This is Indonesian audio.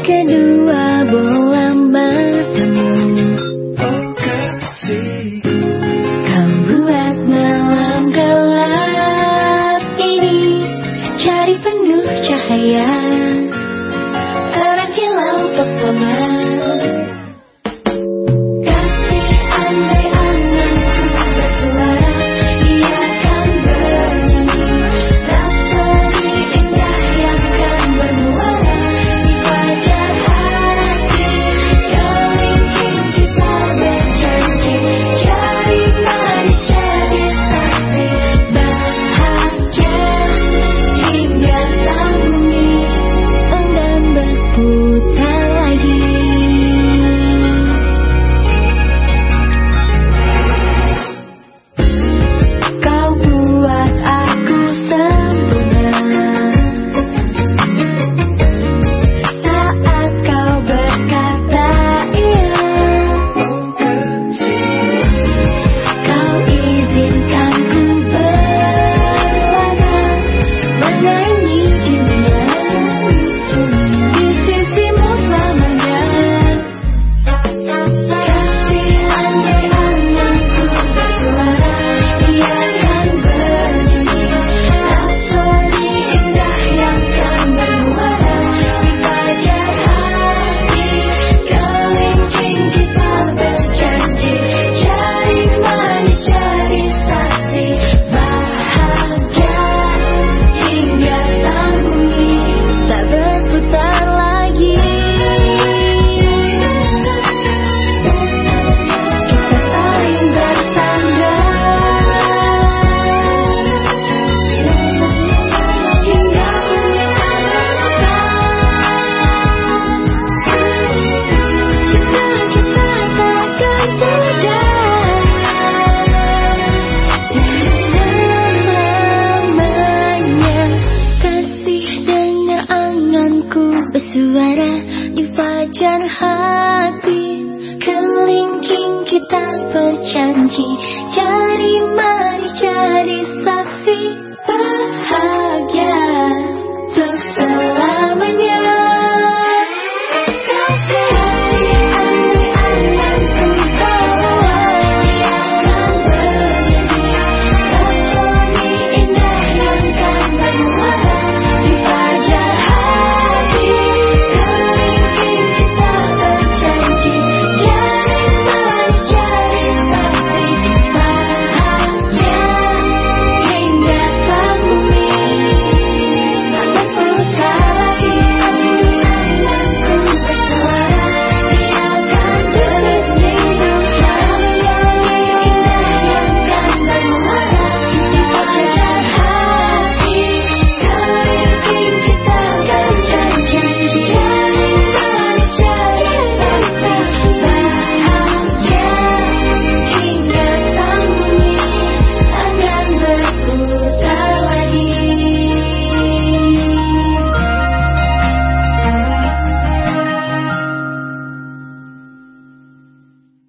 kedua bola matamu Oh kasih Kau buat malam gelap ini Cari penuh cahaya. Terang hilau pertama kita berjanji. Jadi mari jadi saksi bahagia.